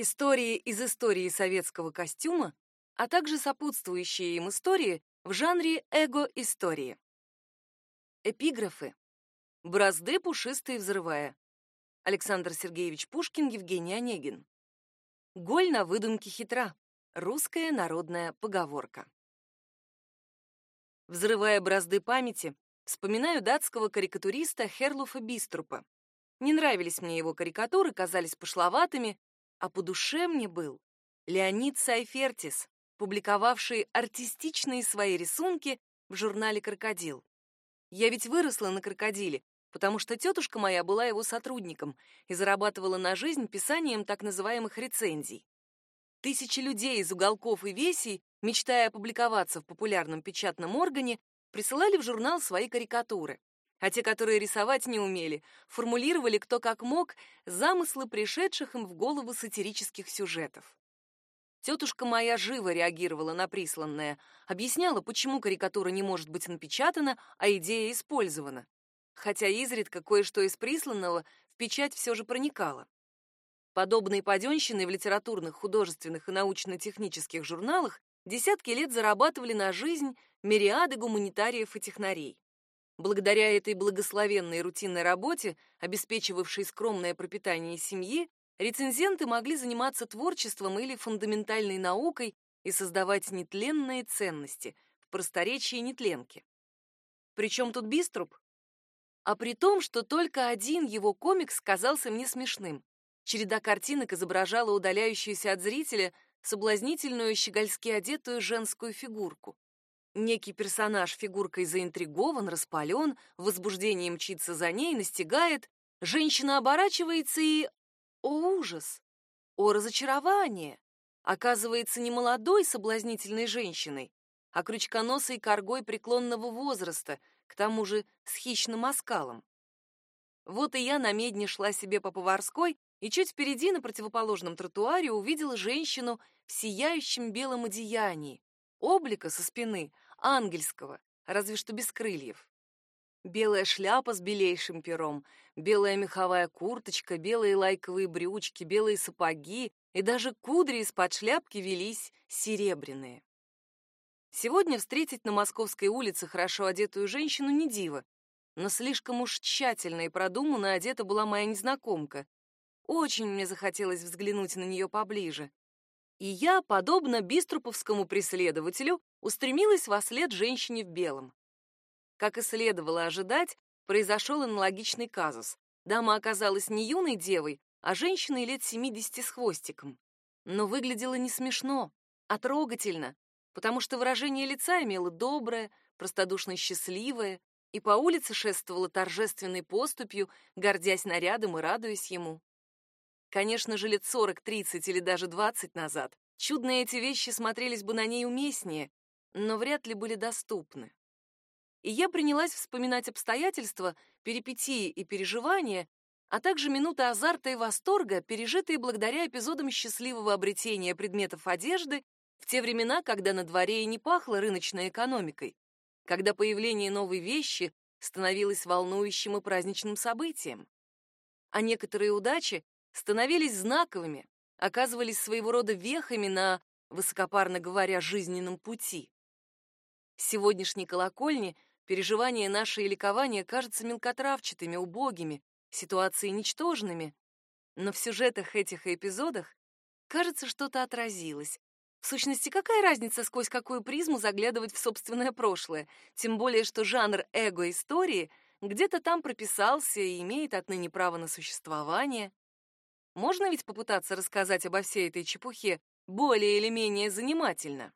Истории из истории советского костюма, а также сопутствующие им истории в жанре эго-истории. Эпиграфы. Бразды пушистые взрывая. Александр Сергеевич Пушкин, Евгений Онегин. Голь на выдумке хитра. Русская народная поговорка. Взрывая бразды памяти, вспоминаю датского карикатуриста Херлуфа Биструпа. Не нравились мне его карикатуры, казались пошловатыми, а по душе мне был Леонид Сайфертис, публиковавший артистичные свои рисунки в журнале «Крокодил». Я ведь выросла на «Крокодиле», потому что тетушка моя была его сотрудником и зарабатывала на жизнь писанием так называемых рецензий. Тысячи людей из уголков и весей, мечтая опубликоваться в популярном печатном органе, присылали в журнал свои карикатуры а те, которые рисовать не умели, формулировали кто как мог замыслы пришедших им в голову сатирических сюжетов. Тетушка моя живо реагировала на присланное, объясняла, почему карикатура не может быть напечатана, а идея использована. Хотя изредка кое-что из присланного в печать все же проникало. Подобные паденщины в литературных, художественных и научно-технических журналах десятки лет зарабатывали на жизнь мириады гуманитариев и технарей. Благодаря этой благословенной рутинной работе, обеспечивавшей скромное пропитание семьи, рецензенты могли заниматься творчеством или фундаментальной наукой и создавать нетленные ценности, в просторечии нетленки. Причем тут Биструб? А при том, что только один его комикс казался мне смешным. Череда картинок изображала удаляющуюся от зрителя соблазнительную щегольски одетую женскую фигурку. Некий персонаж фигуркой заинтригован, распален, в возбуждении мчится за ней, настигает. Женщина оборачивается и... О, ужас! О, разочарование! Оказывается, не молодой соблазнительной женщиной, а крючконосой коргой преклонного возраста, к тому же с хищным оскалом. Вот и я на медне шла себе по Поварской, и чуть впереди на противоположном тротуаре увидела женщину в сияющем белом одеянии, облика со спины ангельского, разве что без крыльев. Белая шляпа с белейшим пером, белая меховая курточка, белые лайковые брючки, белые сапоги и даже кудри из-под шляпки велись серебряные. Сегодня встретить на Московской улице хорошо одетую женщину не диво, но слишком уж тщательно и продуманно одета была моя незнакомка. Очень мне захотелось взглянуть на нее поближе и я, подобно биструповскому преследователю, устремилась во след женщине в белом. Как и следовало ожидать, произошел аналогичный казус. Дама оказалась не юной девой, а женщиной лет 70 с хвостиком. Но выглядела не смешно, а трогательно, потому что выражение лица имело доброе, простодушно счастливое, и по улице шествовала торжественной поступью, гордясь нарядом и радуясь ему. Конечно же, лет 40-30 или даже 20 назад чудные эти вещи смотрелись бы на ней уместнее, но вряд ли были доступны. И я принялась вспоминать обстоятельства, перипетии и переживания, а также минуты азарта и восторга, пережитые благодаря эпизодам счастливого обретения предметов одежды в те времена, когда на дворе и не пахло рыночной экономикой, когда появление новой вещи становилось волнующим и праздничным событием. А некоторые удачи становились знаковыми, оказывались своего рода вехами на, высокопарно говоря, жизненном пути. Сегодняшней колокольни переживания наши и ликования кажутся мелкотравчатыми, убогими, ситуации ничтожными, но в сюжетах этих эпизодах, кажется, что-то отразилось. В сущности, какая разница, сквозь какую призму заглядывать в собственное прошлое, тем более, что жанр эго-истории где-то там прописался и имеет отныне право на существование. Можно ведь попытаться рассказать обо всей этой чепухе более или менее занимательно?